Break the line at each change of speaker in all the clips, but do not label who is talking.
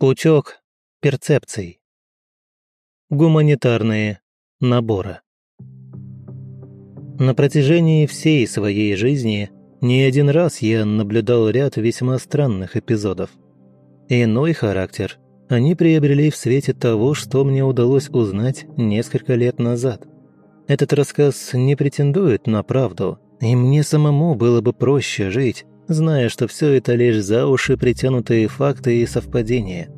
Пучок перцепций. Гуманитарные наборы. На протяжении всей своей жизни не один раз я наблюдал ряд весьма странных эпизодов. Иной характер они приобрели в свете того, что мне удалось узнать несколько лет назад. Этот рассказ не претендует на правду, и мне самому было бы проще жить, зная, что все это лишь за уши притянутые факты и совпадения.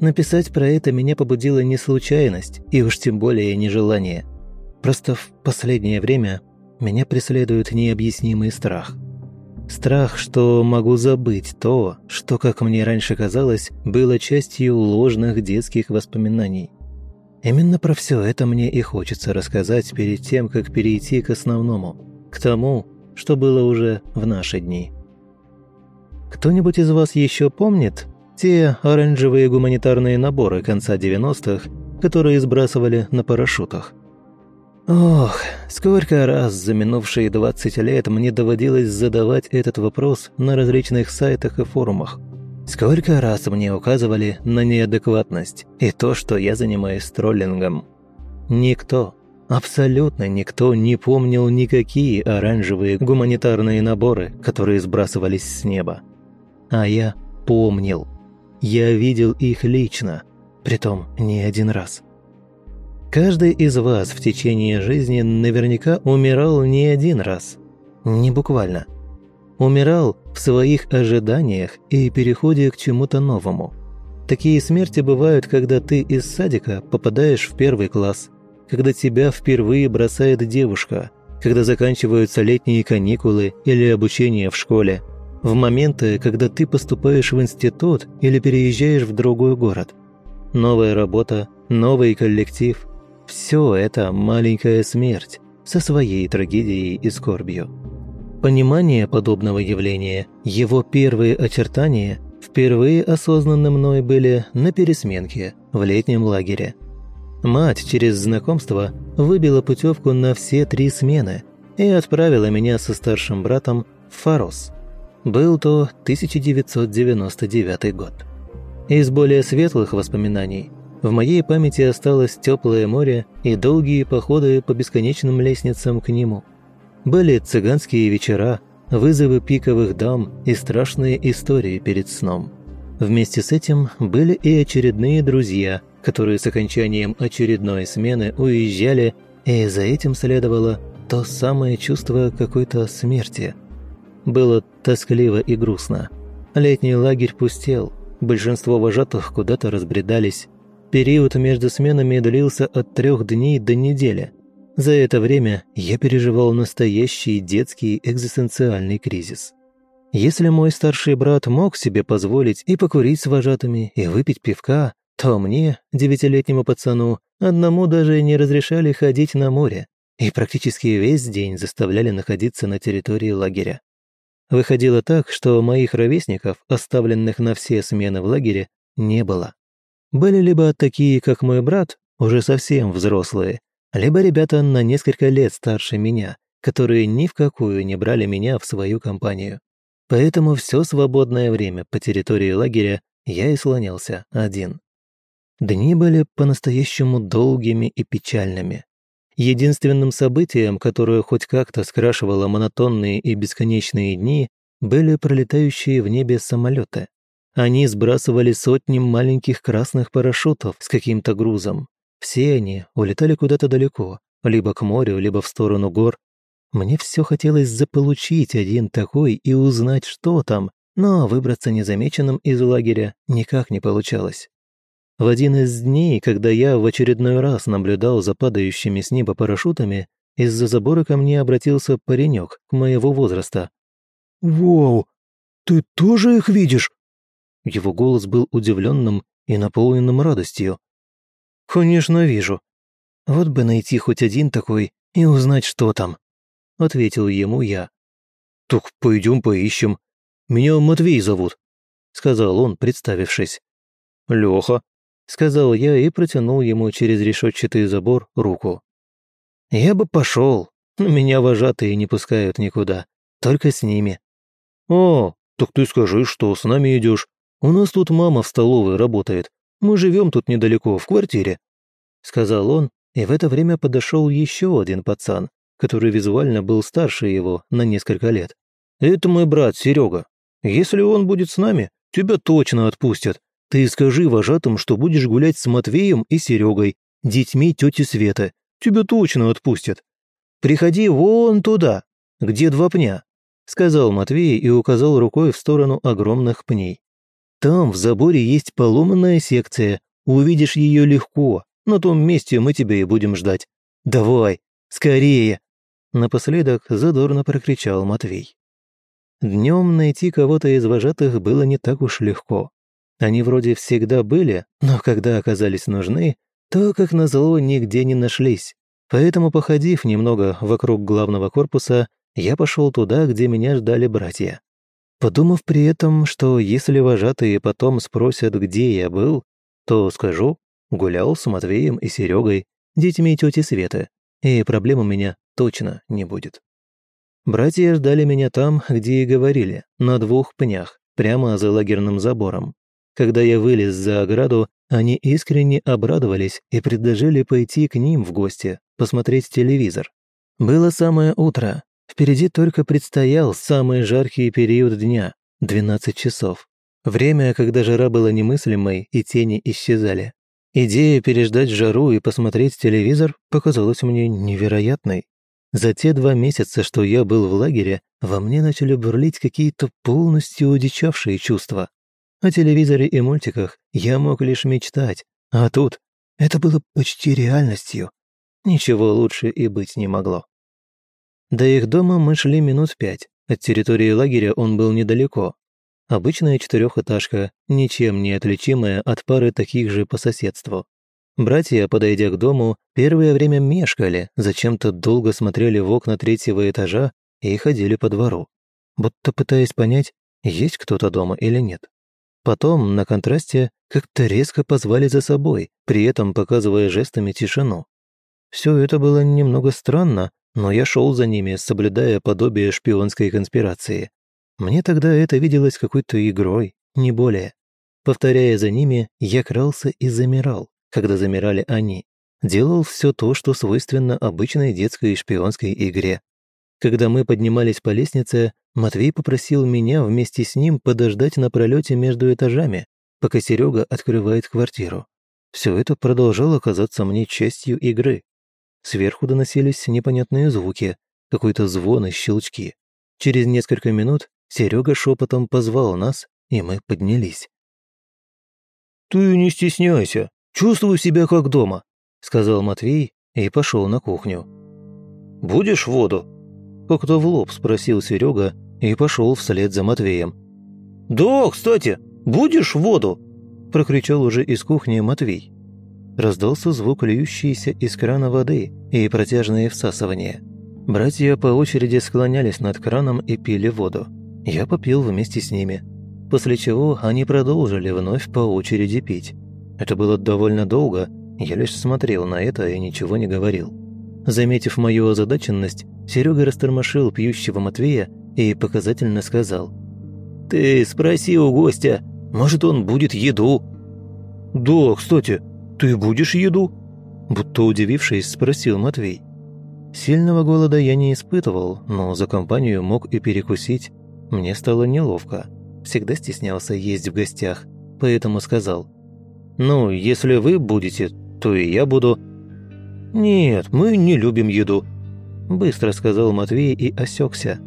Написать про это меня побудила не случайность, и уж тем более не желание. Просто в последнее время меня преследует необъяснимый страх. Страх, что могу забыть то, что, как мне раньше казалось, было частью ложных детских воспоминаний. Именно про все это мне и хочется рассказать перед тем, как перейти к основному, к тому, что было уже в наши дни. Кто-нибудь из вас еще помнит те оранжевые гуманитарные наборы конца 90-х, которые сбрасывали на парашютах? Ох, сколько раз за минувшие 20 лет мне доводилось задавать этот вопрос на различных сайтах и форумах. Сколько раз мне указывали на неадекватность и то, что я занимаюсь троллингом. Никто, абсолютно никто не помнил никакие оранжевые гуманитарные наборы, которые сбрасывались с неба. А я помнил. Я видел их лично, притом не один раз. Каждый из вас в течение жизни наверняка умирал не один раз. Не буквально. Умирал в своих ожиданиях и переходе к чему-то новому. Такие смерти бывают, когда ты из садика попадаешь в первый класс, когда тебя впервые бросает девушка, когда заканчиваются летние каникулы или обучение в школе – в моменты, когда ты поступаешь в институт или переезжаешь в другой город. Новая работа, новый коллектив – все это маленькая смерть со своей трагедией и скорбью. Понимание подобного явления, его первые очертания впервые осознанно мной были на пересменке в летнем лагере. Мать через знакомство выбила путевку на все три смены и отправила меня со старшим братом в Фарос – был то 1999 год. Из более светлых воспоминаний в моей памяти осталось теплое море и долгие походы по бесконечным лестницам к нему. Были цыганские вечера, вызовы пиковых дам и страшные истории перед сном. Вместе с этим были и очередные друзья, которые с окончанием очередной смены уезжали, и за этим следовало то самое чувство какой-то смерти – было тоскливо и грустно. Летний лагерь пустел, большинство вожатых куда-то разбредались. Период между сменами длился от трех дней до недели. За это время я переживал настоящий детский экзистенциальный кризис. Если мой старший брат мог себе позволить и покурить с вожатыми, и выпить пивка, то мне, девятилетнему пацану, одному даже не разрешали ходить на море и практически весь день заставляли находиться на территории лагеря. Выходило так, что моих ровесников, оставленных на все смены в лагере, не было. Были либо такие, как мой брат, уже совсем взрослые, либо ребята на несколько лет старше меня, которые ни в какую не брали меня в свою компанию. Поэтому все свободное время по территории лагеря я и слонялся один. Дни были по-настоящему долгими и печальными. Единственным событием, которое хоть как-то скрашивало монотонные и бесконечные дни, были пролетающие в небе самолеты. Они сбрасывали сотни маленьких красных парашютов с каким-то грузом. Все они улетали куда-то далеко, либо к морю, либо в сторону гор. Мне все хотелось заполучить один такой и узнать, что там, но выбраться незамеченным из лагеря никак не получалось. В один из дней, когда я в очередной раз наблюдал за падающими с неба парашютами, из-за забора ко мне обратился паренек моего возраста.
«Вау, ты тоже их видишь?»
Его голос был удивленным и наполненным радостью. «Конечно, вижу. Вот бы найти хоть один такой и узнать, что там», — ответил ему я.
«Так пойдем поищем. Меня Матвей зовут», — сказал он, представившись.
«Леха», сказал я и протянул ему через решетчатый забор руку. «Я бы пошел, но меня вожатые не пускают никуда, только с ними».
«О, так ты скажи, что с нами идешь. У нас тут мама в столовой работает. Мы живем тут недалеко, в квартире», — сказал он, и в это время подошел еще один пацан, который визуально был старше его на несколько лет. «Это мой брат Серега. Если он будет с нами, тебя точно отпустят. Ты скажи вожатым, что будешь гулять с Матвеем и Серегой, детьми тети Светы. Тебя точно отпустят. Приходи вон туда, где два пня», — сказал Матвей и указал рукой в сторону огромных пней. «Там в заборе есть поломанная секция. Увидишь ее легко. На том месте мы тебя и будем ждать. Давай, скорее!» Напоследок задорно прокричал Матвей. Днем найти кого-то из вожатых было не так уж легко. Они вроде всегда были, но когда оказались нужны, то, как назло, нигде не нашлись. Поэтому, походив немного вокруг главного корпуса, я пошел туда, где меня ждали братья. Подумав при этом, что если вожатые потом спросят, где я был, то скажу, гулял с Матвеем и Серегой, детьми тети Светы, и проблем у меня точно не будет. Братья ждали меня там, где и говорили, на двух пнях, прямо за лагерным забором. Когда я вылез за ограду, они искренне обрадовались и предложили пойти к ним в гости, посмотреть телевизор. Было самое утро. Впереди только предстоял самый жаркий период дня – 12 часов. Время, когда жара была немыслимой и тени исчезали. Идея переждать жару и посмотреть телевизор показалась мне невероятной. За те два месяца, что я был в лагере, во мне начали бурлить какие-то полностью удичавшие чувства. О телевизоре и мультиках я мог лишь мечтать, а тут это было почти реальностью. Ничего лучше и быть не могло. До их дома мы шли минут пять. От территории лагеря он был недалеко. Обычная четырехэтажка, ничем не отличимая от пары таких же по соседству. Братья, подойдя к дому, первое время мешкали, зачем-то долго смотрели в окна третьего этажа и ходили по двору, будто пытаясь понять, есть кто-то дома или нет. Потом, на контрасте, как-то резко позвали за собой, при этом показывая жестами тишину. Все это было немного странно, но я шел за ними, соблюдая подобие шпионской конспирации. Мне тогда это виделось какой-то игрой, не более. Повторяя за ними, я крался и замирал, когда замирали они. Делал все то, что свойственно обычной детской шпионской игре. Когда мы поднимались по лестнице, Матвей попросил меня вместе с ним подождать на пролете между этажами, пока Серега открывает квартиру. Все это продолжало казаться мне частью игры. Сверху доносились непонятные звуки, какой-то звон и щелчки. Через несколько минут Серега шепотом позвал нас, и мы поднялись. «Ты не стесняйся, чувствую себя как дома», сказал Матвей и пошел на кухню. «Будешь воду?» Как-то в лоб спросил Серега и пошел вслед за Матвеем. «Да, кстати, будешь воду?» прокричал уже из кухни Матвей. Раздался звук льющейся из крана воды и протяжное всасывание. Братья по очереди склонялись над краном и пили воду. Я попил вместе с ними. После чего они продолжили вновь по очереди пить. Это было довольно долго, я лишь смотрел на это и ничего не говорил. Заметив мою озадаченность, Серега растормошил пьющего Матвея и показательно сказал. «Ты спроси у гостя, может, он будет еду?» «Да, кстати, ты будешь еду?» Будто удивившись, спросил Матвей. Сильного голода я не испытывал, но за компанию мог и перекусить. Мне стало неловко. Всегда стеснялся есть в гостях, поэтому сказал. «Ну, если вы будете, то и я буду. «Нет, мы не любим еду», – быстро сказал Матвей и осекся.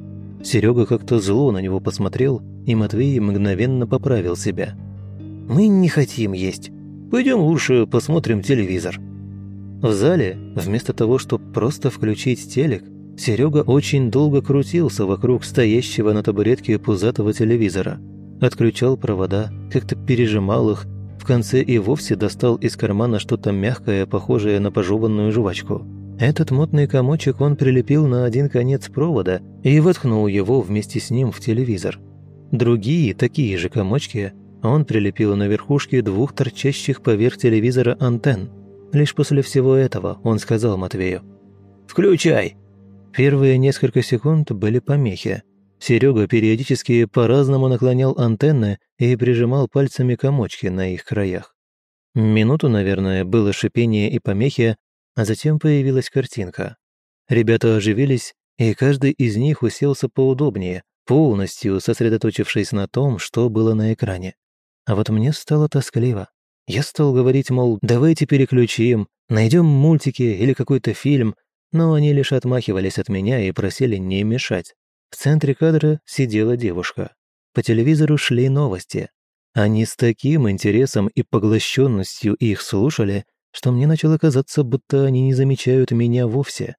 Серега как-то зло на него посмотрел, и Матвей мгновенно поправил себя. «Мы не хотим есть. Пойдем лучше посмотрим телевизор». В зале, вместо того, чтобы просто включить телек, Серега очень долго крутился вокруг стоящего на табуретке пузатого телевизора. Отключал провода, как-то пережимал их, в конце и вовсе достал из кармана что-то мягкое, похожее на пожеванную жвачку. Этот мутный комочек он прилепил на один конец провода и воткнул его вместе с ним в телевизор. Другие, такие же комочки, он прилепил на верхушке двух торчащих поверх телевизора антенн. Лишь после всего этого он сказал Матвею «Включай!». Первые несколько секунд были помехи.
Серега периодически по-разному наклонял антенны и прижимал пальцами комочки на их краях. Минуту, наверное, было шипение и помехи, а затем появилась картинка. Ребята оживились, и каждый из них уселся поудобнее, полностью сосредоточившись на том, что было на экране. А вот мне стало тоскливо. Я стал говорить, мол, давайте переключим, найдем мультики или какой-то фильм, но они лишь отмахивались от меня и просили не мешать. В центре кадра сидела девушка. По телевизору шли новости. Они с таким интересом и поглощенностью их слушали, что мне начало казаться, будто они не замечают меня вовсе.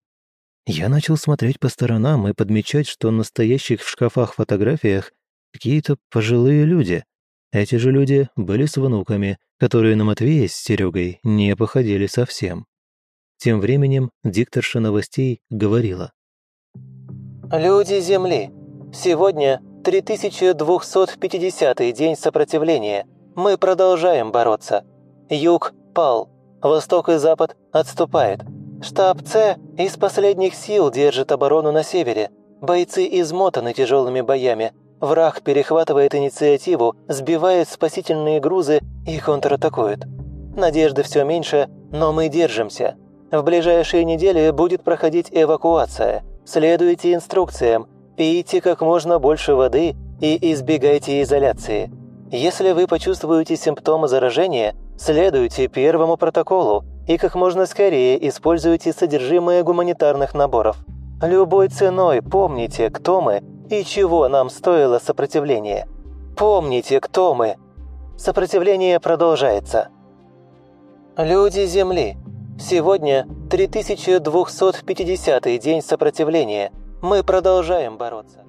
Я начал смотреть по сторонам и подмечать, что настоящих в шкафах фотографиях какие-то пожилые люди. Эти же люди были с внуками, которые на Матвея с Серегой не походили совсем. Тем временем дикторша новостей говорила.
«Люди Земли, сегодня 3250-й день сопротивления. Мы продолжаем бороться. Юг пал, Восток и Запад отступает. Штаб С из последних сил держит оборону на севере. Бойцы измотаны тяжелыми боями. Враг перехватывает инициативу, сбивает спасительные грузы и контратакует. Надежды все меньше, но мы держимся. В ближайшие недели будет проходить эвакуация. Следуйте инструкциям, пейте как можно больше воды и избегайте изоляции. Если вы почувствуете симптомы заражения, Следуйте первому протоколу и как можно скорее используйте содержимое гуманитарных наборов. Любой ценой помните, кто мы и чего нам стоило сопротивление. Помните, кто мы. Сопротивление продолжается. Люди Земли. Сегодня 3250 день сопротивления. Мы продолжаем бороться.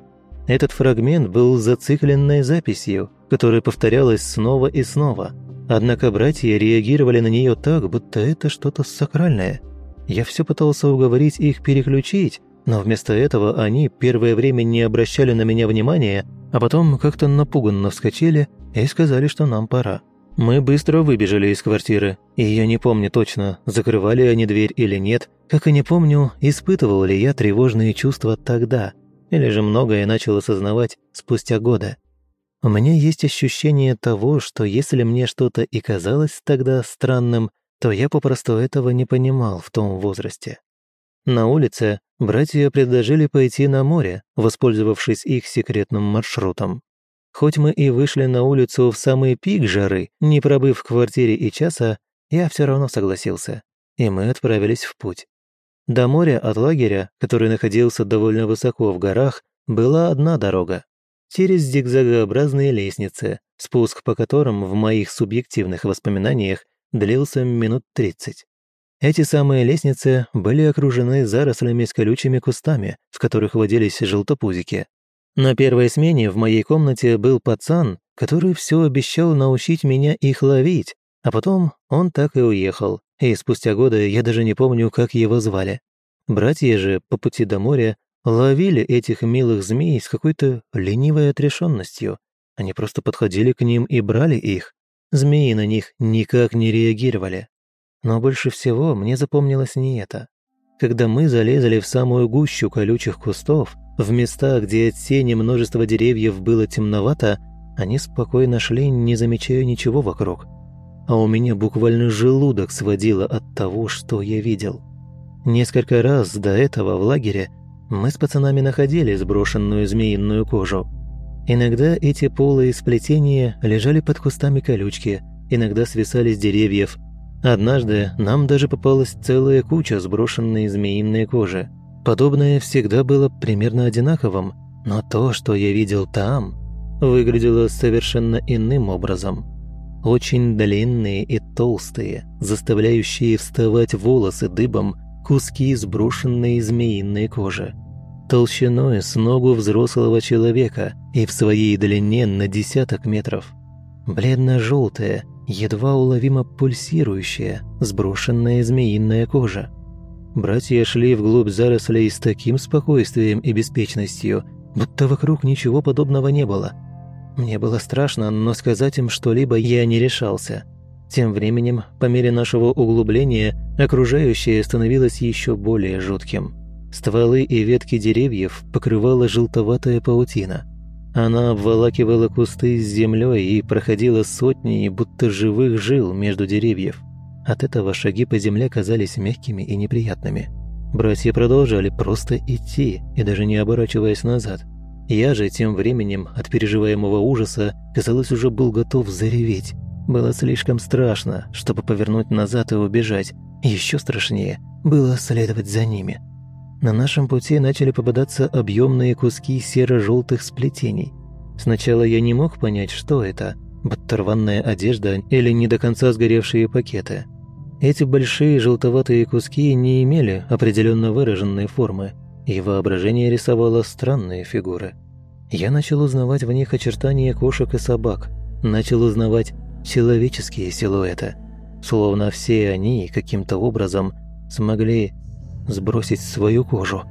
Этот фрагмент был зацикленной записью, которая повторялась снова и снова – Однако братья реагировали на нее так, будто это что-то сакральное. Я все пытался уговорить их переключить, но вместо этого они первое время не обращали на меня внимания, а потом как-то напуганно вскочили и сказали, что нам пора. Мы быстро выбежали из квартиры, и я не помню точно, закрывали они дверь или нет, как и не помню, испытывал ли я тревожные чувства тогда, или же многое начал осознавать спустя года. У меня есть ощущение того, что если мне что-то и казалось тогда странным, то я попросту этого не понимал в том возрасте. На улице братья предложили пойти на море, воспользовавшись их секретным маршрутом. Хоть мы и вышли на улицу в самый пик жары, не пробыв в квартире и часа, я все равно согласился, и мы отправились в путь. До моря от лагеря, который находился довольно высоко в горах, была одна дорога через зигзагообразные лестницы, спуск по которым в моих субъективных воспоминаниях длился минут 30. Эти самые лестницы были окружены зарослями с колючими кустами, в которых водились желтопузики. На первой смене в моей комнате был пацан, который все обещал научить меня их ловить, а потом он так и уехал, и спустя годы я даже не помню, как его звали. Братья же по пути до моря ловили этих милых змей с какой-то ленивой отрешенностью. Они просто подходили к ним и брали их. Змеи на них никак не реагировали. Но больше всего мне запомнилось не это. Когда мы залезли в самую гущу колючих кустов, в места, где от тени множества деревьев было темновато, они спокойно шли, не замечая ничего вокруг. А у меня буквально желудок сводило от того, что я видел. Несколько раз до этого в лагере мы с пацанами находили сброшенную змеиную кожу. Иногда эти полые сплетения лежали под кустами колючки, иногда свисали с деревьев. Однажды нам даже попалась целая куча сброшенной змеиной кожи. Подобное всегда было примерно одинаковым, но то, что я видел там, выглядело совершенно иным образом. Очень длинные и толстые, заставляющие вставать волосы дыбом, куски сброшенной змеиной кожи. Толщиной с ногу взрослого человека и в своей длине на десяток метров. Бледно-желтая, едва уловимо пульсирующая, сброшенная змеиная кожа. Братья шли вглубь зарослей с таким спокойствием и беспечностью, будто вокруг ничего подобного не было. Мне было страшно, но сказать им что-либо я не решался – тем временем, по мере нашего углубления, окружающее становилось еще более жутким. Стволы и ветки деревьев покрывала желтоватая паутина. Она обволакивала кусты с землей и проходила сотни, будто живых жил между деревьев. От этого шаги по земле казались мягкими и неприятными. Братья продолжали просто идти и даже не оборачиваясь назад. Я же тем временем от переживаемого ужаса, казалось, уже был готов зареветь. Было слишком страшно, чтобы повернуть назад и убежать. Еще страшнее было следовать за ними. На нашем пути начали попадаться объемные куски серо-желтых сплетений. Сначала я не мог понять, что это – будто рваная одежда или не до конца сгоревшие пакеты. Эти большие желтоватые куски не имели определенно выраженной формы, и воображение рисовало странные фигуры. Я начал узнавать в них очертания кошек и собак, начал узнавать человеческие силуэты, словно все они каким-то образом смогли сбросить свою кожу.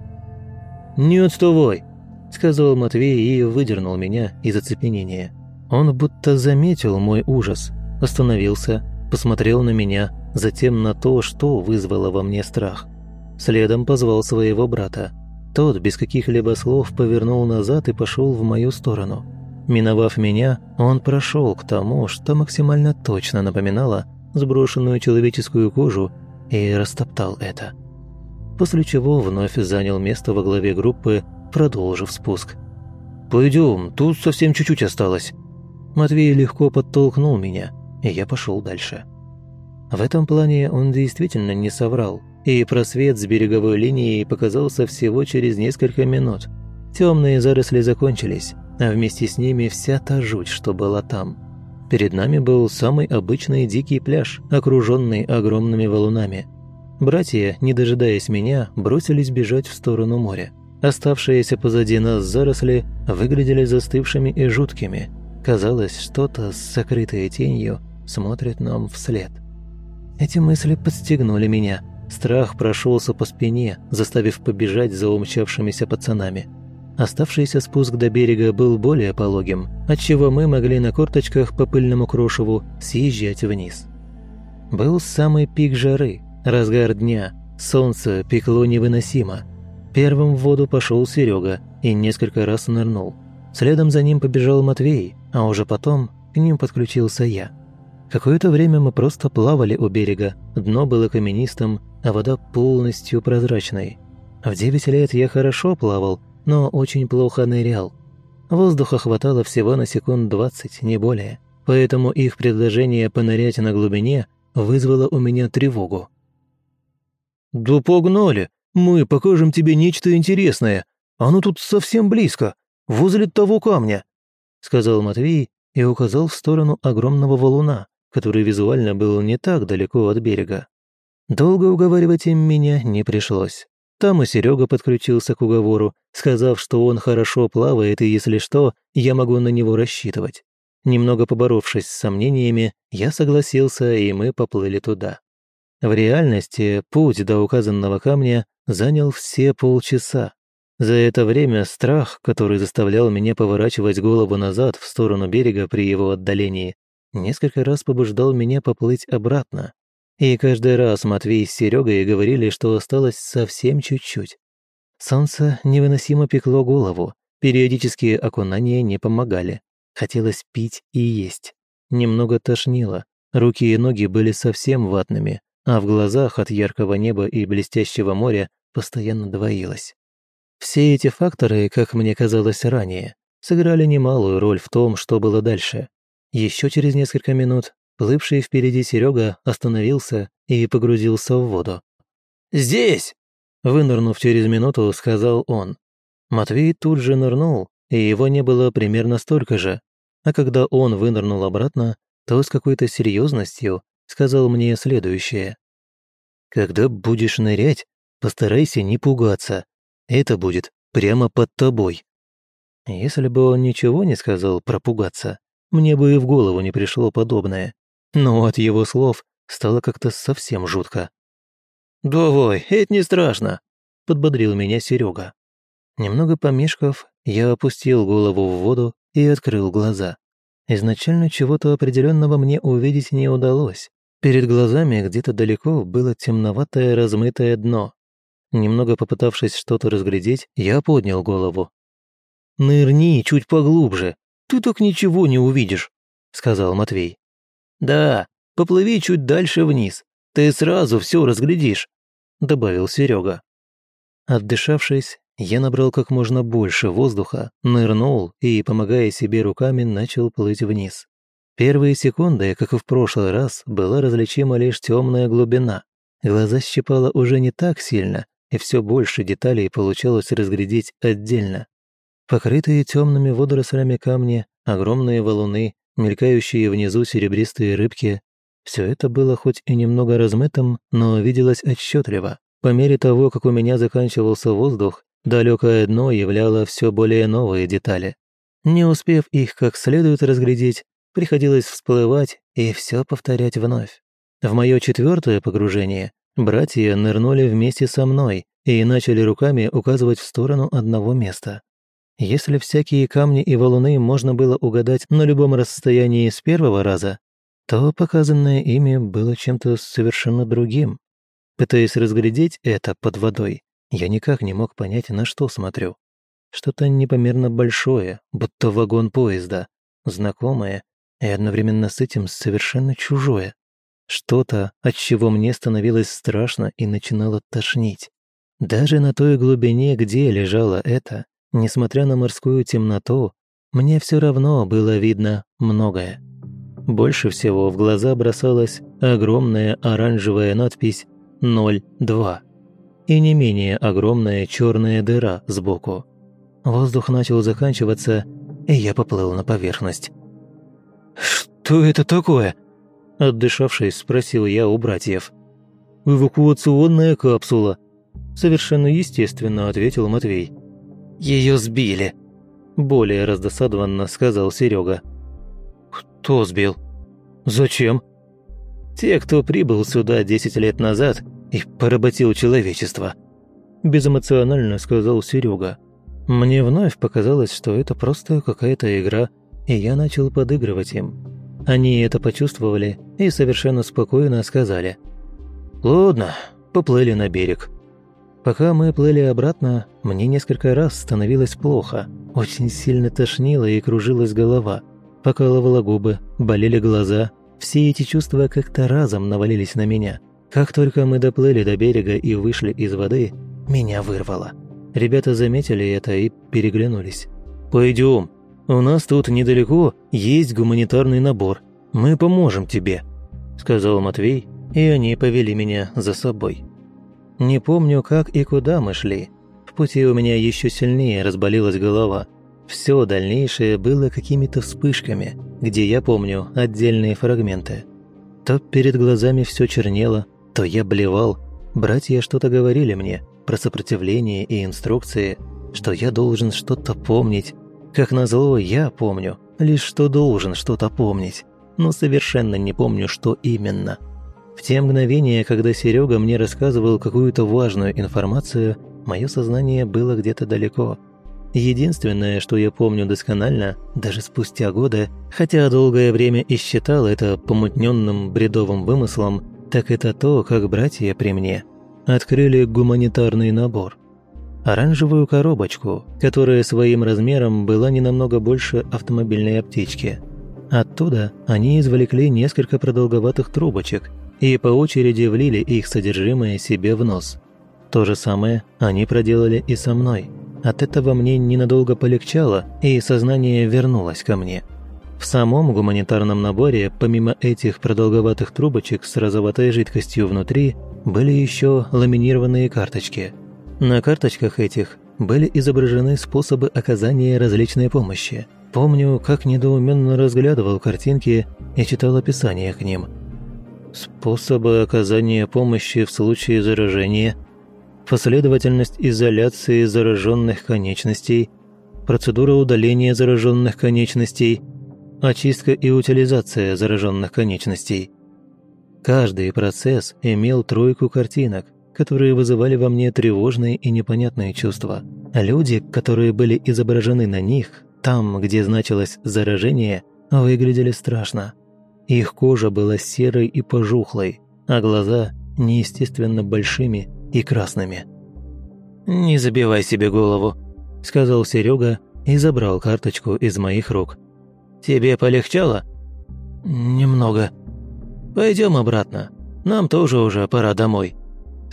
«Не отставай!» – сказал Матвей и выдернул меня из оцепенения. Он будто заметил мой ужас, остановился, посмотрел на меня, затем на то, что вызвало во мне страх. Следом позвал своего брата. Тот без каких-либо слов повернул назад и пошел в мою сторону. Миновав меня, он прошел к тому, что максимально точно напоминало сброшенную человеческую кожу и растоптал это. После чего вновь занял место во главе группы, продолжив спуск. «Пойдем, тут совсем чуть-чуть осталось». Матвей легко подтолкнул меня, и я пошел дальше. В этом плане он действительно не соврал, и просвет с береговой линией показался всего через несколько минут. Темные заросли закончились, а вместе с ними вся та жуть, что была там. Перед нами был самый обычный дикий пляж, окруженный огромными валунами. Братья, не дожидаясь меня, бросились бежать в сторону моря. Оставшиеся позади нас заросли выглядели застывшими и жуткими. Казалось, что-то с сокрытой тенью смотрит нам вслед. Эти мысли подстегнули меня. Страх прошелся по спине, заставив побежать за умчавшимися пацанами. Оставшийся спуск до берега был более пологим, отчего мы могли на корточках по пыльному крошеву съезжать вниз. Был самый пик жары, разгар дня, солнце пекло невыносимо. Первым в воду пошел Серега и несколько раз нырнул. Следом за ним побежал Матвей, а уже потом к ним подключился я – Какое-то время мы просто плавали у берега, дно было каменистым, а вода полностью прозрачной. В 9 лет я хорошо плавал, но очень плохо нырял. Воздуха хватало всего на секунд 20, не более. Поэтому их предложение понырять на глубине вызвало у меня тревогу. «Да погнали! Мы покажем тебе нечто интересное. Оно тут совсем близко, возле того камня», — сказал Матвей и указал в сторону огромного валуна, который визуально был не так далеко от берега. Долго уговаривать им меня не пришлось. Там и Серега подключился к уговору, сказав, что он хорошо плавает и, если что, я могу на него рассчитывать. Немного поборовшись с сомнениями, я согласился, и мы поплыли туда. В реальности путь до указанного камня занял все полчаса. За это время страх, который заставлял меня поворачивать голову назад в сторону берега при его отдалении, несколько раз побуждал меня поплыть обратно. И каждый раз Матвей с Серегой говорили, что осталось совсем чуть-чуть. Солнце невыносимо пекло голову, периодические окунания не помогали. Хотелось пить и есть. Немного тошнило, руки и ноги были совсем ватными, а в глазах от яркого неба и блестящего моря постоянно двоилось. Все эти факторы, как мне казалось ранее, сыграли немалую роль в том, что было дальше. Еще через несколько минут плывший впереди Серега остановился и погрузился в воду. «Здесь!» – вынырнув через минуту, сказал он. Матвей тут же нырнул, и его не было примерно столько же. А когда он вынырнул обратно, то с какой-то серьезностью сказал мне следующее. «Когда будешь нырять, постарайся не пугаться. Это будет прямо под тобой». Если бы он ничего не сказал про пугаться, мне бы и в голову не пришло подобное. Но от его слов стало как-то совсем жутко. «Давай, это не страшно», — подбодрил меня Серега. Немного помешков, я опустил голову в воду и открыл глаза. Изначально чего-то определенного мне увидеть не удалось. Перед глазами где-то далеко было темноватое размытое дно. Немного попытавшись что-то разглядеть, я поднял голову. «Нырни чуть поглубже, ты так ничего не увидишь», — сказал Матвей. «Да, поплыви чуть дальше вниз, ты сразу все разглядишь», — добавил Серега. Отдышавшись, я набрал как можно больше воздуха, нырнул и, помогая себе руками, начал плыть вниз. Первые секунды, как и в прошлый раз, была различима лишь темная глубина. Глаза щипало уже не так сильно, и все больше деталей получалось разглядеть отдельно. Покрытые темными водорослями камни, огромные валуны, мелькающие внизу серебристые рыбки – все это было хоть и немного размытым, но виделось отчетливо. По мере того, как у меня заканчивался воздух, далекое дно являло все более новые детали. Не успев их как следует разглядеть, приходилось всплывать и все повторять вновь. В мое четвертое погружение Братья нырнули вместе со мной и начали руками указывать в сторону одного места. Если всякие камни и валуны можно было угадать на любом расстоянии с первого раза, то показанное ими было чем-то совершенно другим. Пытаясь разглядеть это под водой, я никак не мог понять, на что смотрю. Что-то непомерно большое, будто вагон поезда, знакомое и одновременно с этим совершенно чужое. Что-то, от чего мне становилось страшно и начинало тошнить. Даже на той глубине, где лежало это, несмотря на морскую темноту, мне все равно было видно многое. Больше всего в глаза бросалась огромная оранжевая надпись 02 и не менее огромная черная дыра сбоку. Воздух начал заканчиваться, и я поплыл на поверхность. «Что это такое?» Отдышавшись, спросил я у братьев. «Эвакуационная капсула», – совершенно естественно ответил Матвей. «Ее сбили», – более раздосадованно сказал Серега. «Кто сбил? Зачем?» «Те, кто прибыл сюда 10 лет назад и поработил человечество», – безэмоционально сказал Серега. Мне вновь показалось, что это просто какая-то игра, и я начал подыгрывать им. Они это почувствовали и совершенно спокойно сказали. «Ладно, поплыли на берег». Пока мы плыли обратно, мне несколько раз становилось плохо. Очень сильно тошнило и кружилась голова. Покалывало губы, болели глаза. Все эти чувства как-то разом навалились на меня. Как только мы доплыли до берега и вышли из воды, меня вырвало. Ребята заметили это и переглянулись. «Пойдем», у нас тут недалеко есть гуманитарный набор. Мы поможем тебе», – сказал Матвей, и они повели меня за собой. Не помню, как и куда мы шли. В пути у меня еще сильнее разболелась голова. Все дальнейшее было какими-то вспышками, где я помню отдельные фрагменты. То перед глазами все чернело, то я блевал. Братья что-то говорили мне про сопротивление и инструкции, что я должен что-то помнить, как назло, я помню, лишь что должен что-то помнить, но совершенно не помню, что именно. В те мгновения, когда Серега мне рассказывал какую-то важную информацию, мое сознание было где-то далеко. Единственное, что я помню досконально, даже спустя годы, хотя долгое и и считал это помутненным бредовым вымыслом, так это то, как братья при мне открыли гуманитарный набор оранжевую коробочку, которая своим размером была не намного больше автомобильной аптечки. Оттуда они извлекли несколько продолговатых трубочек и по очереди влили их содержимое себе в нос. То же самое они проделали и со мной. От этого мне ненадолго полегчало, и сознание вернулось ко мне. В самом гуманитарном наборе, помимо этих продолговатых трубочек с розоватой жидкостью внутри, были еще ламинированные карточки – на карточках этих были изображены способы оказания различной помощи. Помню, как недоуменно разглядывал картинки и читал описание к ним. Способы оказания помощи в случае заражения, последовательность изоляции зараженных конечностей, процедура удаления зараженных конечностей, очистка и утилизация зараженных конечностей. Каждый процесс имел тройку картинок – которые вызывали во мне тревожные и непонятные чувства. Люди, которые были изображены на них, там, где значилось «заражение», выглядели страшно. Их кожа была серой и пожухлой, а глаза неестественно большими и красными.
«Не забивай себе голову», – сказал Серега и забрал карточку из моих рук. «Тебе полегчало?» «Немного». «Пойдем обратно. Нам тоже уже пора домой», –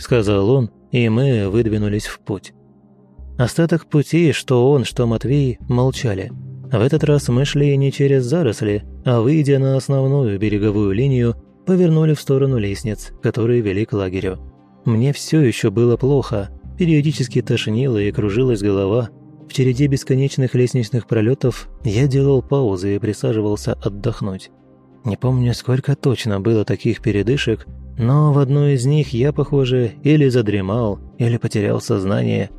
сказал он, и мы выдвинулись в путь. Остаток пути, что он, что Матвей, молчали. В этот раз мы шли не через заросли, а выйдя на основную береговую линию, повернули в сторону лестниц, которые вели к лагерю. Мне все еще было плохо, периодически тошнило и кружилась голова. В череде бесконечных лестничных пролетов я делал паузы и присаживался отдохнуть. Не помню, сколько точно было таких передышек, но в одной из них я, похоже, или задремал, или потерял сознание,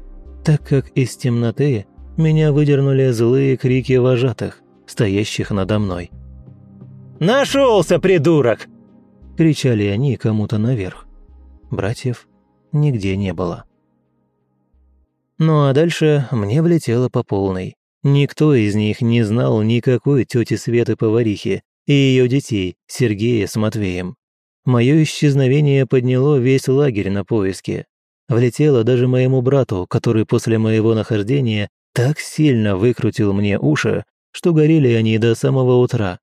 так как из темноты меня выдернули злые крики вожатых, стоящих надо мной.
«Нашелся, придурок!»
– кричали они кому-то наверх. Братьев нигде не было. Ну а дальше мне влетело по полной. Никто из них не знал никакой тети Светы-поварихи и ее детей, Сергея с Матвеем. Мое исчезновение подняло весь лагерь на поиски. Влетело даже моему брату, который после моего нахождения так сильно выкрутил мне уши, что горели они до самого утра.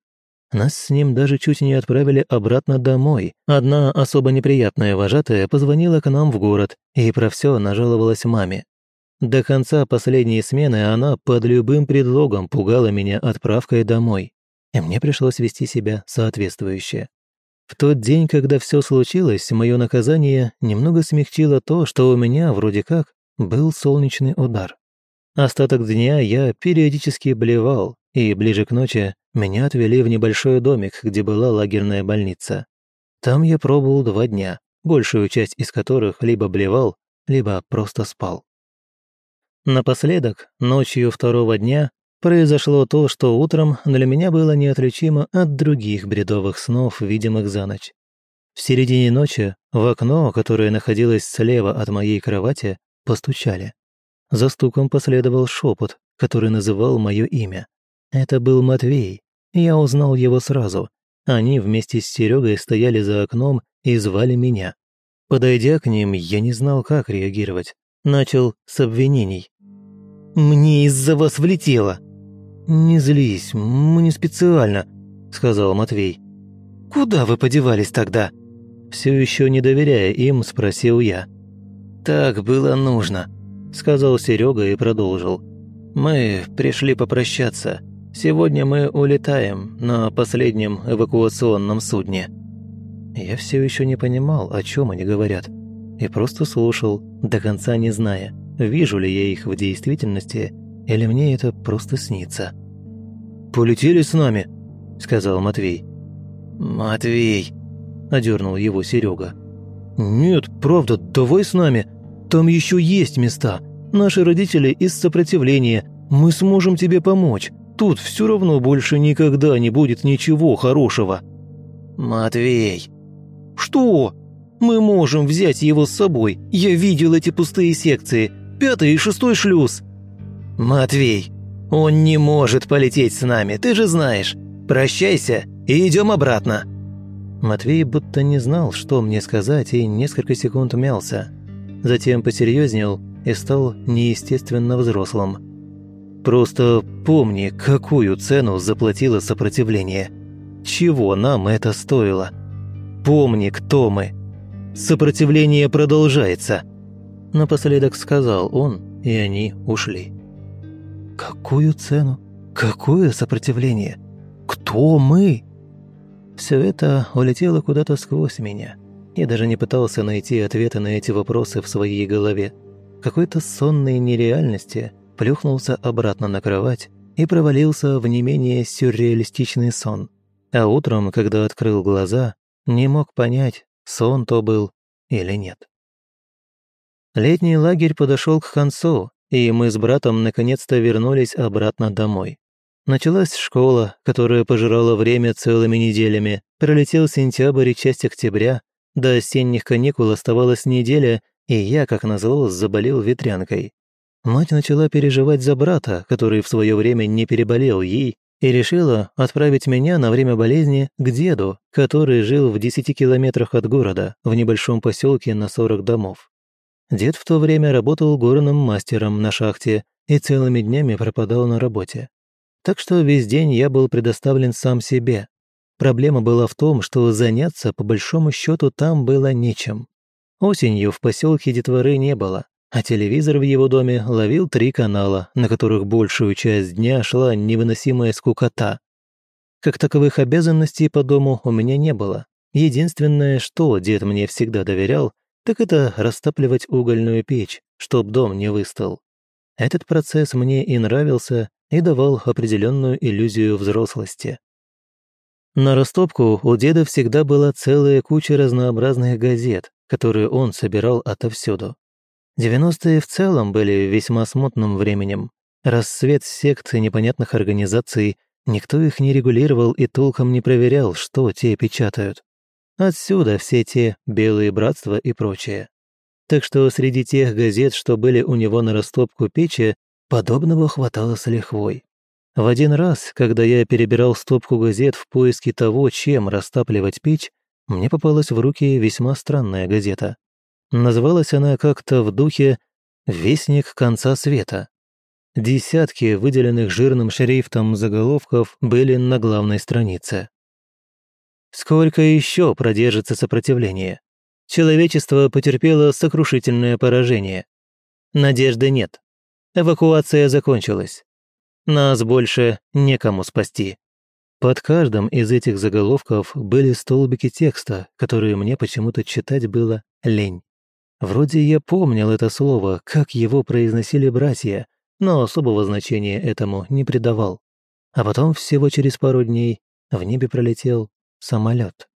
Нас с ним даже чуть не отправили обратно домой. Одна особо неприятная вожатая позвонила к нам в город и про все нажаловалась маме. До конца последней смены она под любым предлогом пугала меня отправкой домой, и мне пришлось вести себя соответствующе. В тот день, когда все случилось, мое наказание немного смягчило то, что у меня, вроде как, был солнечный удар. Остаток дня я периодически блевал, и ближе к ночи меня отвели в небольшой домик, где была лагерная больница. Там я пробовал два дня, большую часть из которых либо блевал, либо просто спал. Напоследок, ночью второго дня, произошло то, что утром для меня было неотличимо от других бредовых снов, видимых за ночь. В середине ночи в окно, которое находилось слева от моей кровати, постучали. За стуком последовал шепот, который называл мое имя. Это был Матвей. Я узнал его сразу. Они вместе с Серегой стояли за окном и звали меня. Подойдя к ним, я не знал, как реагировать. Начал с обвинений. «Мне из-за вас влетело!» «Не злись, мы не специально», — сказал Матвей. «Куда вы подевались тогда?» Все еще не доверяя им, спросил я. «Так было нужно», — сказал Серега и продолжил. «Мы пришли попрощаться. Сегодня мы улетаем на последнем эвакуационном судне». Я все еще не понимал, о чем они говорят, и просто слушал, до конца не зная, вижу ли я их в действительности, или мне это просто снится. «Полетели с нами», — сказал Матвей. «Матвей», — одернул его Серега. «Нет, правда, давай с нами. Там еще есть места. Наши родители из сопротивления. Мы сможем тебе помочь. Тут все равно больше никогда не будет ничего хорошего». «Матвей». «Что? Мы можем взять его с собой. Я видел эти пустые секции. Пятый и шестой шлюз». «Матвей, он не может полететь с нами, ты же знаешь. Прощайся и идем обратно». Матвей будто не знал, что мне сказать, и несколько секунд мялся. Затем посерьезнел и стал неестественно взрослым. «Просто помни, какую цену заплатило сопротивление. Чего нам это стоило? Помни, кто мы. Сопротивление продолжается». Напоследок сказал он, и они ушли. Какую цену? Какое сопротивление? Кто мы? Все это улетело куда-то сквозь меня. Я даже не пытался найти ответы на эти вопросы в своей голове. Какой-то сонной нереальности плюхнулся обратно на кровать и провалился в не менее сюрреалистичный сон. А утром, когда открыл глаза, не мог понять, сон то был или нет. Летний лагерь подошел к концу, и мы с братом наконец-то вернулись обратно домой. Началась школа, которая пожирала время целыми неделями. Пролетел сентябрь и часть октября. До осенних каникул оставалась неделя, и я, как назло, заболел ветрянкой. Мать начала переживать за брата, который в свое время не переболел ей, и решила отправить меня на время болезни к деду, который жил в 10 километрах от города, в небольшом поселке на 40 домов.
Дед в то время работал горным мастером на шахте и целыми днями пропадал на работе. Так что весь день я был предоставлен сам себе. Проблема была в том, что заняться, по большому счету, там было нечем. Осенью в поселке детворы не было, а телевизор в его доме ловил три канала, на которых большую часть дня шла невыносимая скукота. Как таковых обязанностей по дому у меня не было. Единственное, что дед мне всегда доверял, так это растапливать угольную печь, чтоб дом не выстал. Этот процесс мне и нравился, и давал определенную иллюзию взрослости. На растопку у деда всегда была целая куча разнообразных газет, которые он собирал отовсюду. 90-е в целом были весьма смутным временем. Рассвет сект и непонятных организаций, никто их не регулировал и толком не проверял, что те печатают. Отсюда все те белые братства и прочее. Так что среди тех газет, что были у него на растопку печи, подобного хватало с лихвой. В один раз, когда я перебирал стопку газет в поиске того, чем растапливать печь, мне попалась в руки весьма странная газета. Называлась она как-то в духе «Вестник конца света». Десятки выделенных жирным шрифтом заголовков были на главной странице. Сколько еще продержится сопротивление? Человечество потерпело сокрушительное поражение. Надежды нет. Эвакуация закончилась. Нас больше некому спасти. Под каждым из этих заголовков были столбики текста, которые мне почему-то читать было лень. Вроде я помнил это слово, как его произносили братья, но особого значения этому не придавал. А потом всего через пару дней в небе пролетел самолет.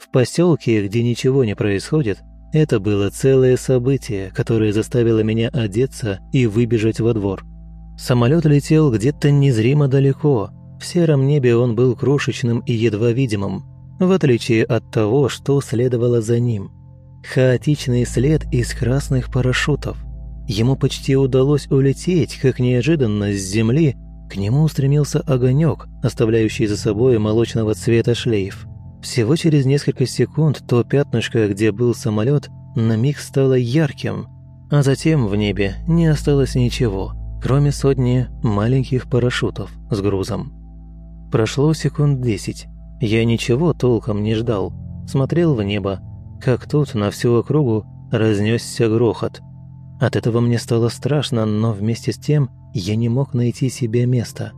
В поселке, где ничего не происходит, это было целое событие, которое заставило меня одеться и выбежать во двор. Самолет летел где-то незримо далеко. В сером небе он был крошечным и едва видимым, в отличие от того, что следовало за ним. Хаотичный след из красных парашютов. Ему почти удалось улететь, как неожиданно с земли к нему устремился огонек, оставляющий за собой молочного цвета шлейф. Всего через несколько секунд то пятнышко, где был самолет, на миг стало ярким, а затем в небе не осталось ничего, кроме сотни маленьких парашютов с грузом. Прошло секунд десять. Я ничего толком не ждал. Смотрел в небо, как тут на всю округу разнесся грохот. От этого мне стало страшно, но вместе с тем я не мог найти себе места.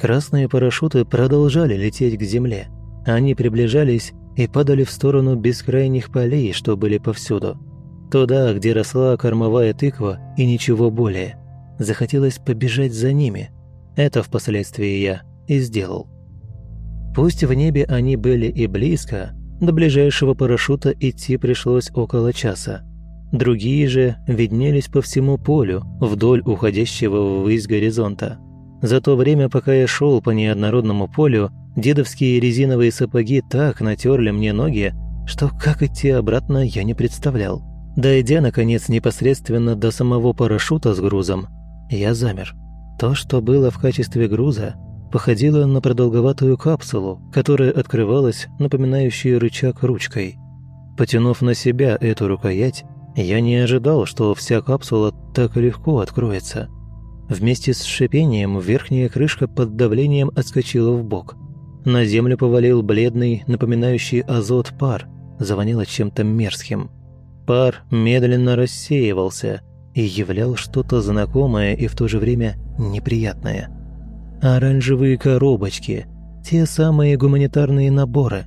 Красные парашюты продолжали лететь к земле. Они приближались и падали в сторону бескрайних полей, что были повсюду. Туда, где росла кормовая тыква и ничего более. Захотелось побежать за ними. Это впоследствии я и сделал. Пусть в небе они были и близко, до ближайшего парашюта идти пришлось около часа. Другие же виднелись по всему полю, вдоль уходящего ввысь горизонта. За то время, пока я шел по неоднородному полю, дедовские резиновые сапоги так натерли мне ноги, что как идти обратно я не представлял. Дойдя, наконец, непосредственно до самого парашюта с грузом, я замер. То, что было в качестве груза, походило на продолговатую капсулу, которая открывалась, напоминающей рычаг ручкой. Потянув на себя эту рукоять, я не ожидал, что вся капсула так легко откроется. Вместе с шипением верхняя крышка под давлением отскочила в бок. На землю повалил бледный, напоминающий азот пар, завонило чем-то мерзким. Пар медленно рассеивался и являл что-то знакомое и в то же время неприятное. Оранжевые коробочки, те самые гуманитарные наборы.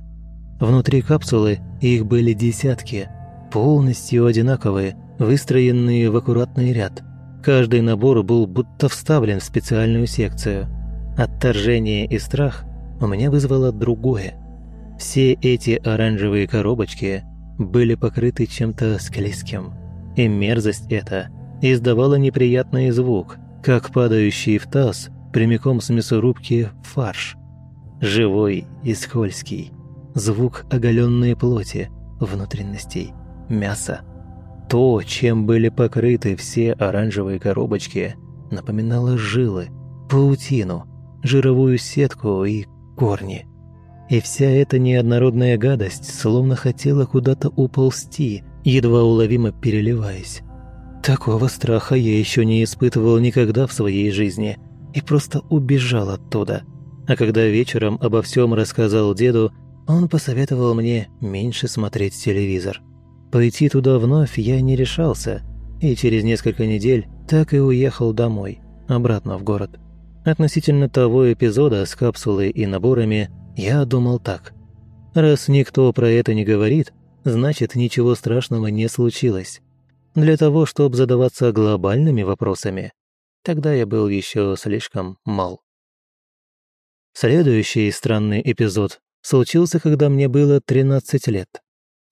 Внутри капсулы их были десятки – полностью одинаковые, выстроенные в аккуратный ряд. Каждый набор был будто вставлен в специальную секцию. Отторжение и страх у меня вызвало другое. Все эти оранжевые коробочки были покрыты чем-то склизким. И мерзость эта издавала неприятный звук, как падающий в таз прямиком с мясорубки фарш. Живой и скользкий. Звук оголенной плоти, внутренностей – мясо. То, чем были покрыты все оранжевые коробочки, напоминало жилы, паутину, жировую сетку и корни. И вся эта неоднородная гадость словно хотела куда-то уползти, едва уловимо переливаясь. Такого страха я еще не испытывал никогда в своей жизни и просто убежал оттуда. А когда вечером обо всем рассказал деду, он посоветовал мне меньше смотреть телевизор. Пойти туда вновь я не решался, и через несколько недель так и уехал домой, обратно в город. Относительно того эпизода с капсулой и наборами я думал так. Раз никто про это не говорит, значит ничего страшного не случилось. Для того, чтобы задаваться глобальными вопросами, тогда я был еще слишком мал. Следующий странный эпизод случился, когда мне было 13 лет.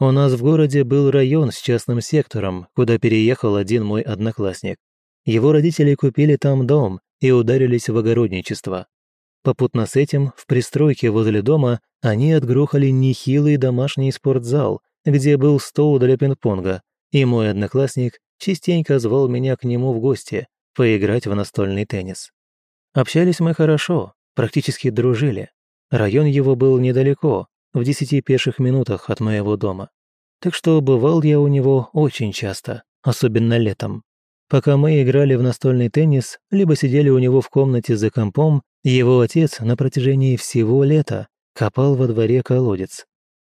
У нас в городе был район с частным сектором, куда переехал один мой одноклассник. Его родители купили там дом и ударились в огородничество. Попутно с этим, в пристройке возле дома они отгрохали нехилый домашний спортзал, где был стол для пинг-понга, и мой одноклассник частенько звал меня к нему в гости поиграть в настольный теннис. Общались мы хорошо, практически дружили. Район его был недалеко, в десяти пеших минутах от моего дома. Так что бывал я у него очень часто, особенно летом. Пока мы играли в настольный теннис, либо сидели у него в комнате за компом, его отец на протяжении всего лета копал во дворе колодец.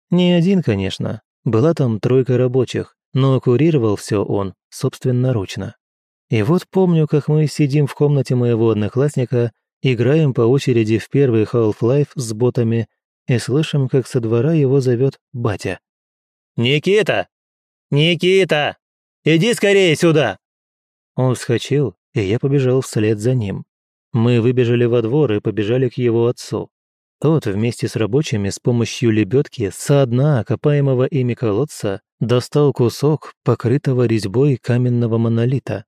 Не один, конечно, была там тройка рабочих, но курировал все он собственноручно. И вот помню, как мы сидим в комнате моего одноклассника Играем по очереди в первый Half-Life с ботами и слышим, как со двора его зовет батя.
«Никита! Никита! Иди скорее сюда!»
Он вскочил, и я побежал вслед за ним. Мы выбежали во двор и побежали к его отцу. Тот вместе с рабочими с помощью лебедки со дна окопаемого ими колодца достал кусок покрытого резьбой каменного монолита.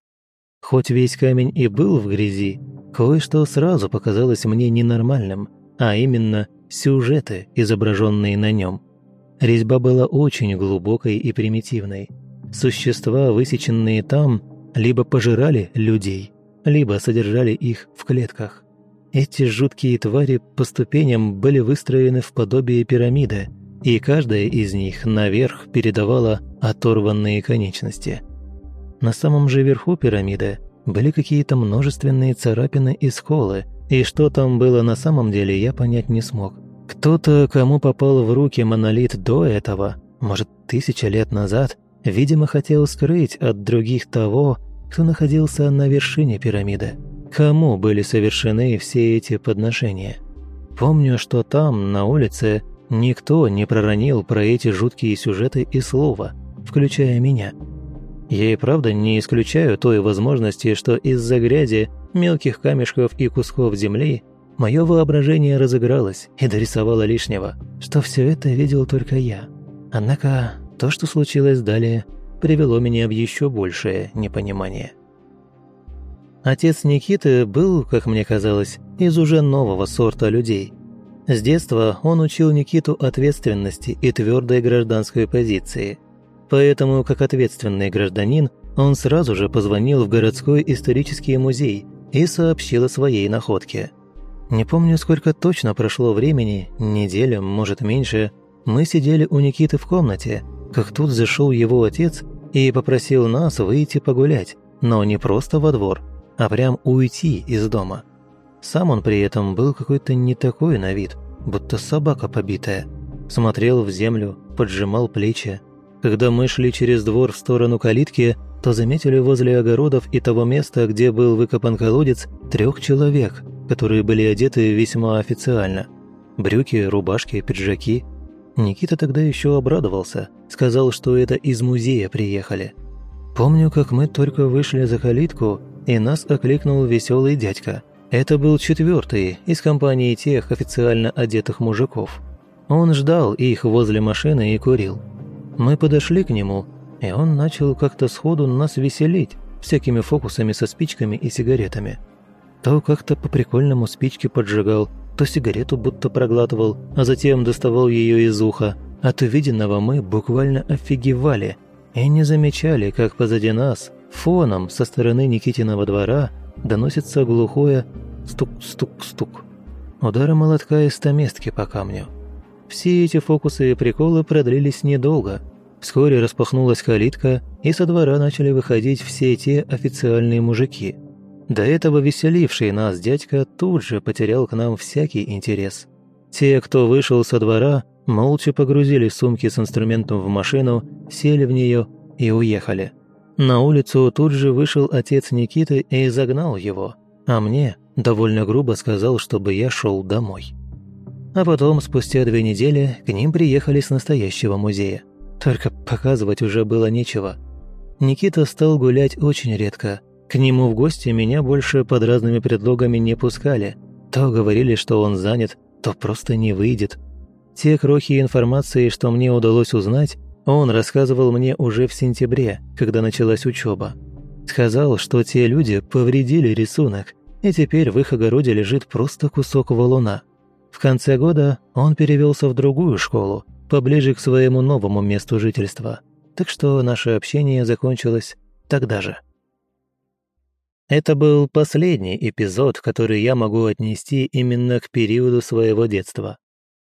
Хоть весь камень и был в грязи, Кое-что сразу показалось мне ненормальным, а именно сюжеты, изображенные на нем. Резьба была очень глубокой и примитивной. Существа, высеченные там, либо пожирали людей, либо содержали их в клетках. Эти жуткие твари по ступеням были выстроены в подобие пирамиды, и каждая из них наверх передавала оторванные конечности. На самом же верху пирамиды были какие-то множественные царапины и сколы, и что там было на самом деле, я понять не смог. Кто-то, кому попал в руки монолит до этого, может, тысяча лет назад, видимо, хотел скрыть от других того, кто находился на вершине пирамиды. Кому были совершены все эти подношения? Помню, что там, на улице, никто не проронил про эти жуткие сюжеты и слова, включая меня – я и правда не исключаю той возможности, что из-за грязи, мелких камешков и кусков земли мое воображение разыгралось и дорисовало лишнего, что все это видел только я. Однако то, что случилось далее, привело меня в еще большее непонимание. Отец Никиты был, как мне казалось, из уже нового сорта людей. С детства он учил Никиту ответственности и твердой гражданской позиции – Поэтому, как ответственный гражданин, он сразу же позвонил в городской исторический музей и сообщил о своей находке. Не помню, сколько точно прошло времени, неделя, может меньше, мы сидели у Никиты в комнате, как тут зашел его отец и попросил нас выйти погулять, но не просто во двор, а прям уйти из дома. Сам он при этом был какой-то не такой на вид, будто собака побитая. Смотрел в землю, поджимал плечи, когда мы шли через двор в сторону калитки, то заметили возле огородов и того места, где был выкопан колодец, трех человек, которые были одеты весьма официально. Брюки, рубашки, пиджаки. Никита тогда еще обрадовался, сказал, что это из музея приехали. Помню, как мы только вышли за калитку, и нас окликнул веселый дядька. Это был четвертый из компании тех официально одетых мужиков. Он ждал их возле машины и курил. Мы подошли к нему, и он начал как-то сходу нас веселить всякими фокусами со спичками и сигаретами. То как-то по-прикольному спички поджигал, то сигарету будто проглатывал, а затем доставал ее из уха. От увиденного мы буквально офигевали и не замечали, как позади нас, фоном со стороны Никитиного двора, доносится глухое стук-стук-стук. Удары молотка из стаместки по камню. Все эти фокусы и приколы продлились недолго. Вскоре распахнулась калитка, и со двора начали выходить все те официальные мужики. До этого веселивший нас дядька тут же потерял к нам всякий интерес. Те, кто вышел со двора, молча погрузили сумки с инструментом в машину, сели в нее и уехали. На улицу тут же вышел отец Никиты и загнал его, а мне довольно грубо сказал, чтобы я шел домой. А потом, спустя две недели, к ним приехали с настоящего музея. Только показывать уже было нечего. Никита стал гулять очень редко. К нему в гости меня больше под разными предлогами не пускали. То говорили, что он занят, то просто не выйдет. Те крохи информации, что мне удалось узнать, он рассказывал мне уже в сентябре, когда началась учеба. Сказал, что те люди повредили рисунок, и теперь в их огороде лежит просто кусок валуна. В конце года он перевелся в другую школу, поближе к своему новому месту жительства. Так что наше общение закончилось тогда же. Это был последний эпизод, который я могу отнести именно к периоду своего детства.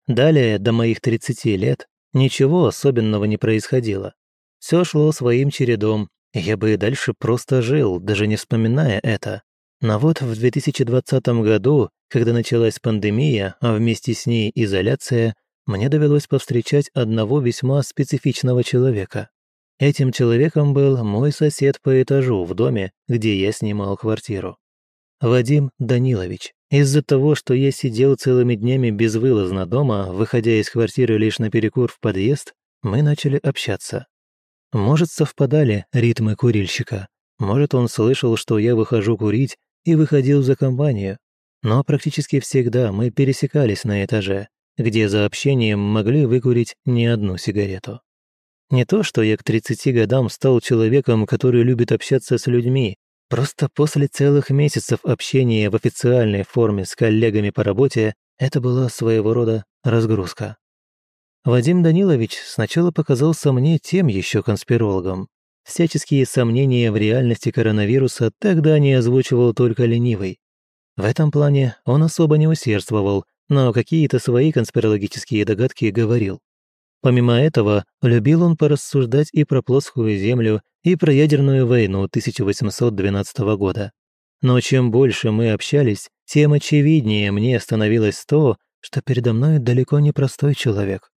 Далее, до моих 30 лет, ничего особенного не происходило. Все шло своим чередом, я бы и дальше просто жил, даже не вспоминая это. Но вот в 2020 году, когда началась пандемия, а вместе с ней изоляция, мне довелось повстречать одного весьма специфичного человека. Этим человеком был мой сосед по этажу в доме, где я снимал квартиру. Вадим Данилович. Из-за того, что я сидел целыми днями безвылазно дома, выходя из квартиры лишь на перекур в подъезд, мы начали общаться. Может, совпадали ритмы курильщика. Может, он слышал, что я выхожу курить, и выходил за компанию. Но практически всегда мы пересекались на этаже, где за общением могли выкурить не одну сигарету. Не то, что я к 30 годам стал человеком, который любит общаться с людьми, просто после целых месяцев общения в официальной форме с коллегами по работе это была своего рода разгрузка. Вадим Данилович сначала показался мне тем еще конспирологом. Всяческие сомнения в реальности коронавируса тогда не озвучивал только ленивый. В этом плане он особо не усердствовал, но какие-то свои конспирологические догадки говорил. Помимо этого, любил он порассуждать и про плоскую землю, и про ядерную войну 1812 года. Но чем больше мы общались, тем очевиднее мне становилось то, что передо мной далеко не простой человек.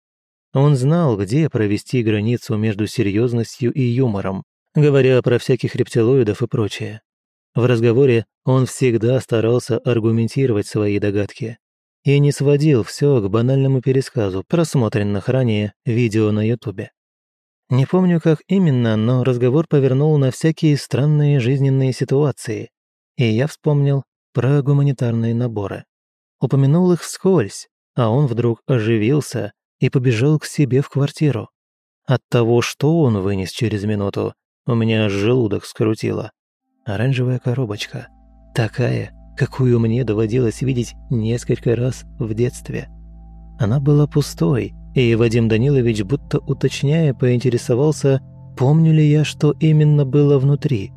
Он знал, где провести границу между серьезностью и юмором, говоря про всяких рептилоидов и прочее. В разговоре он всегда старался аргументировать свои догадки и не сводил все к банальному пересказу просмотренных ранее видео на Ютубе. Не помню, как именно, но разговор повернул на всякие странные жизненные ситуации, и я вспомнил про гуманитарные наборы. Упомянул их вскользь, а он вдруг оживился и побежал к себе в квартиру. От того, что он вынес через минуту, у меня желудок скрутило. Оранжевая коробочка. Такая, какую мне доводилось видеть несколько раз в детстве. Она была пустой, и Вадим Данилович, будто уточняя, поинтересовался, помню ли я, что именно было внутри.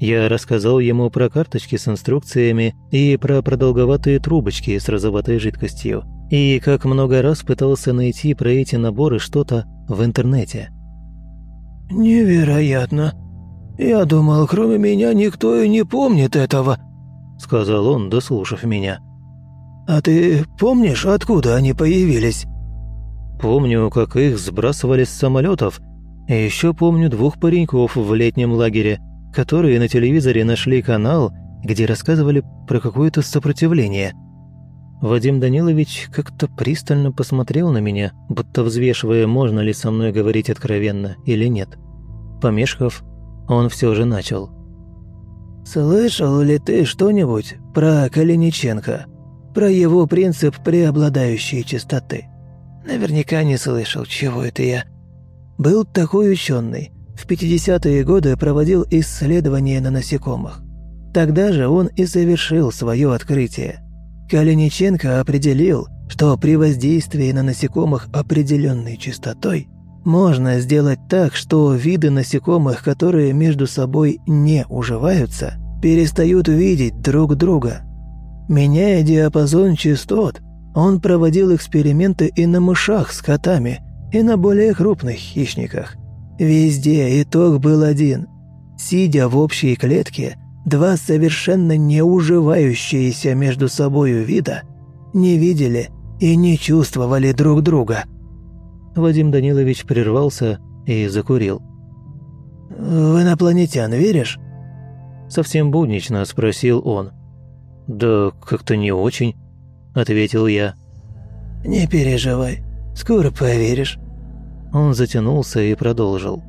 Я рассказал ему про карточки с инструкциями и про продолговатые трубочки с розоватой жидкостью, и как много раз пытался найти про эти наборы что-то в интернете.
«Невероятно! Я думал, кроме меня никто и не помнит этого», сказал он, дослушав меня. «А ты помнишь, откуда они появились?»
«Помню, как их сбрасывали с самолетов, и еще помню двух пареньков в летнем лагере, которые на телевизоре нашли канал, где рассказывали про какое-то сопротивление». Вадим Данилович как-то пристально посмотрел на меня, будто взвешивая, можно ли со мной говорить откровенно или нет. Помешков, он все же начал –
«Слышал ли ты что-нибудь про Калиниченко? Про его принцип преобладающей чистоты?» «Наверняка не слышал, чего это я». Был такой ученый. В 50-е годы проводил исследования на насекомых. Тогда же он и совершил свое открытие. Калиниченко определил, что при воздействии на насекомых определенной частотой можно сделать так, что виды насекомых, которые между собой не уживаются, перестают видеть друг друга. Меняя диапазон частот, он проводил эксперименты и на мышах с котами и на более крупных хищниках. Везде итог был один. Сидя в общей клетке, два совершенно не уживающиеся между собою вида не видели и не чувствовали друг друга.
Вадим Данилович прервался и закурил.
«В инопланетян веришь?»
Совсем буднично спросил он. «Да как-то не очень», — ответил я.
«Не переживай, скоро поверишь».
Он затянулся и продолжил.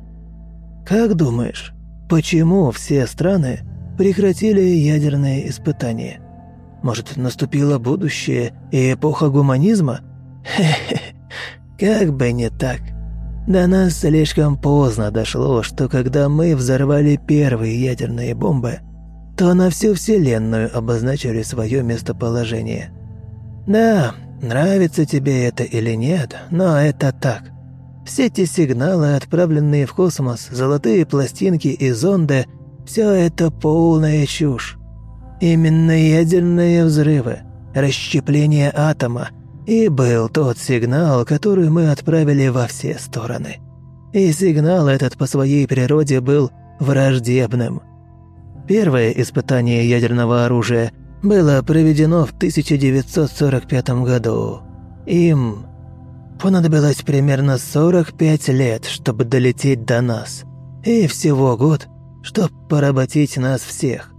«Как думаешь, почему все страны прекратили ядерные испытания? Может, наступило будущее и эпоха гуманизма? Хе-хе, как бы не так. До нас слишком поздно дошло, что когда мы взорвали первые ядерные бомбы, то на всю Вселенную обозначили свое местоположение. Да, нравится тебе это или нет, но это так. Все эти сигналы, отправленные в космос, золотые пластинки и зонды – все это полная чушь. Именно ядерные взрывы, расщепление атома – и был тот сигнал, который мы отправили во все стороны. И сигнал этот по своей природе был враждебным. Первое испытание ядерного оружия было проведено в 1945 году. Им понадобилось примерно 45 лет, чтобы долететь до нас, и всего год, чтобы поработить нас всех.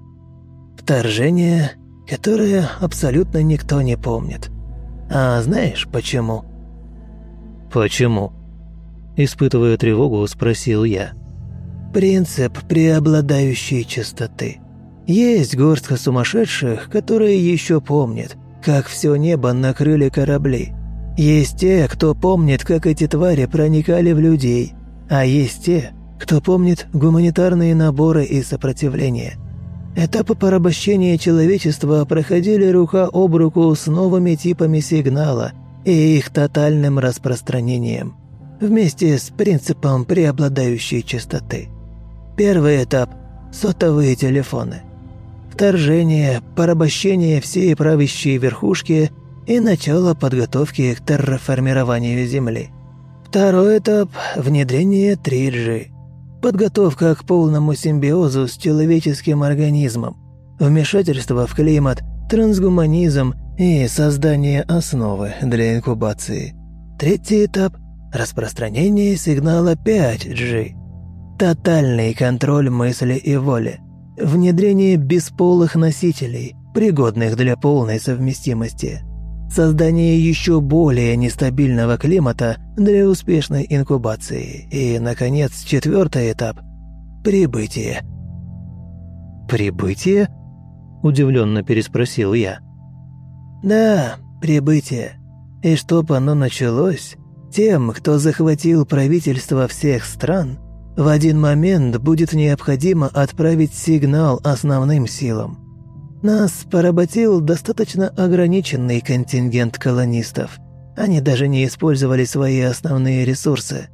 Вторжение, которое абсолютно никто не помнит. А знаешь почему?»
«Почему?» Испытывая тревогу, спросил я.
«Принцип преобладающей чистоты. Есть горстка сумасшедших, которые еще помнят, как все небо накрыли корабли. Есть те, кто помнит, как эти твари проникали в людей. А есть те, кто помнит гуманитарные наборы и сопротивление. Этапы порабощения человечества проходили рука об руку с новыми типами сигнала и их тотальным распространением, вместе с принципом преобладающей частоты. Первый этап – сотовые телефоны. Вторжение, порабощение всей правящей верхушки и начало подготовки к терраформированию Земли. Второй этап – внедрение 3G – подготовка к полному симбиозу с человеческим организмом, вмешательство в климат, трансгуманизм и создание основы для инкубации. Третий этап – распространение сигнала 5G. Тотальный контроль мысли и воли. Внедрение бесполых носителей, пригодных для полной совместимости – создание еще более нестабильного климата для успешной инкубации и, наконец, четвертый этап – прибытие.
«Прибытие?» – удивленно переспросил я.
«Да, прибытие. И чтоб оно началось, тем, кто захватил правительство всех стран, в один момент будет необходимо отправить сигнал основным силам. Нас поработил достаточно ограниченный контингент колонистов. Они даже не использовали свои основные ресурсы.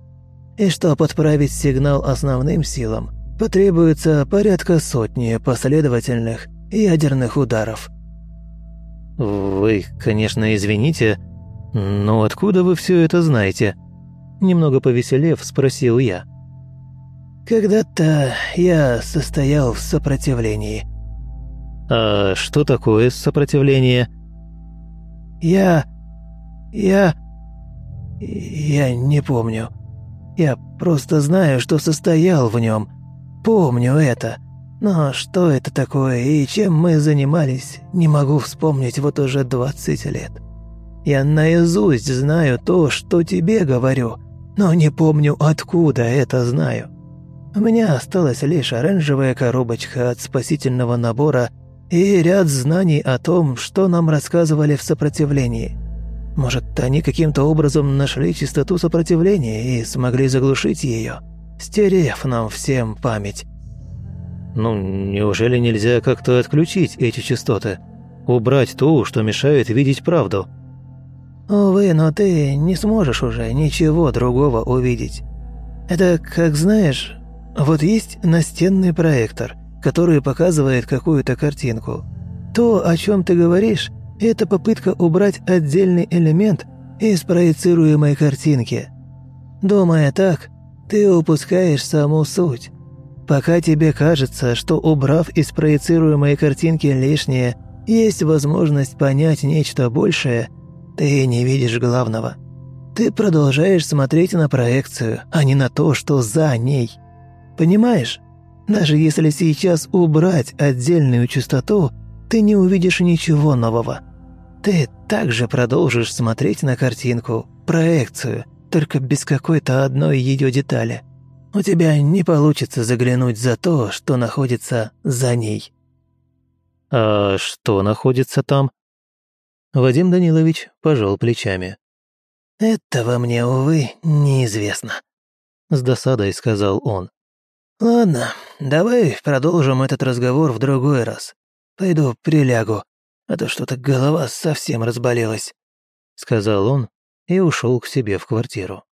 И чтобы подправить сигнал основным силам, потребуется порядка сотни последовательных ядерных ударов.
«Вы, конечно, извините, но откуда вы все это знаете?» Немного повеселев, спросил я.
«Когда-то я состоял в сопротивлении»,
«А что такое сопротивление?»
«Я... я... я не помню. Я просто знаю, что состоял в нем. Помню это. Но что это такое и чем мы занимались, не могу вспомнить вот уже 20 лет. Я наизусть знаю то, что тебе говорю, но не помню, откуда это знаю. У меня осталась лишь оранжевая коробочка от спасительного набора и ряд знаний о том, что нам рассказывали в сопротивлении. Может, они каким-то образом нашли чистоту сопротивления и смогли заглушить ее, стерев нам всем память.
Ну, неужели нельзя как-то отключить эти частоты? Убрать то, что мешает видеть правду?
Увы, но ты не сможешь уже ничего другого увидеть. Это, как знаешь, вот есть настенный проектор, который показывает какую-то картинку. То, о чем ты говоришь, это попытка убрать отдельный элемент из проецируемой картинки. Думая так, ты упускаешь саму суть. Пока тебе кажется, что убрав из проецируемой картинки лишнее, есть возможность понять нечто большее, ты не видишь главного. Ты продолжаешь смотреть на проекцию, а не на то, что за ней. Понимаешь? Даже если сейчас убрать отдельную частоту, ты не увидишь ничего нового. Ты также продолжишь смотреть на картинку, проекцию, только без какой-то одной ее детали. У тебя не получится заглянуть за то, что находится за ней.
А что находится там? Вадим Данилович пожал плечами.
«Этого мне, увы, неизвестно», — с досадой сказал он. «Ладно, давай продолжим этот разговор в другой раз. Пойду прилягу, а то что-то голова совсем разболелась», — сказал он и ушел к себе в квартиру.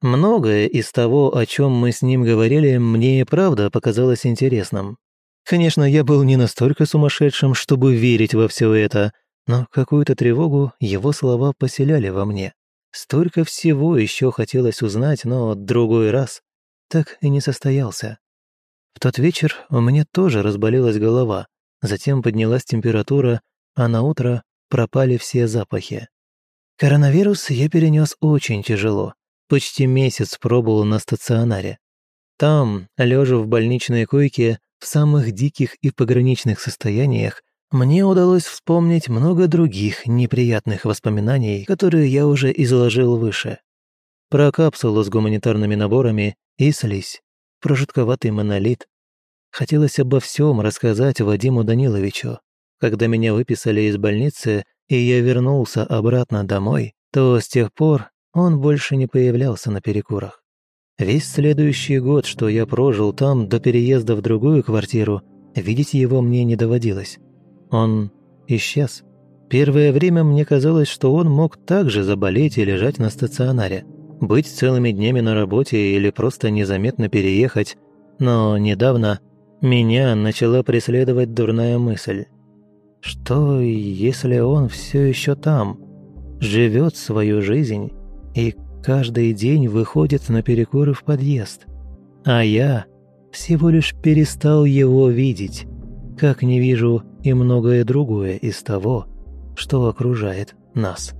Многое из того, о чем мы с ним говорили, мне и правда показалось интересным. Конечно, я был не настолько сумасшедшим, чтобы верить во все это, но какую-то тревогу его слова поселяли во мне. Столько всего еще хотелось узнать, но другой раз так и не состоялся. В тот вечер у меня тоже разболелась голова, затем поднялась температура, а на утро пропали все запахи. Коронавирус я перенес очень тяжело. Почти месяц пробовал на стационаре. Там, лежа в больничной койке, в самых диких и пограничных состояниях, мне удалось вспомнить много других неприятных воспоминаний, которые я уже изложил выше. Про капсулу с гуманитарными наборами и слизь, про жутковатый монолит. Хотелось обо всем рассказать Вадиму Даниловичу. Когда меня выписали из больницы, и я вернулся обратно домой, то с тех пор он больше не появлялся на перекурах. Весь следующий год, что я прожил там до переезда в другую квартиру, видеть его мне не доводилось. Он исчез. Первое время мне казалось, что он мог также заболеть и лежать на стационаре – быть целыми днями на работе или просто незаметно переехать, но недавно меня начала преследовать дурная мысль. Что, если он все еще там, живет свою жизнь и каждый день выходит на перекуры в подъезд, а я всего лишь перестал его видеть, как не вижу и многое другое из того, что окружает нас.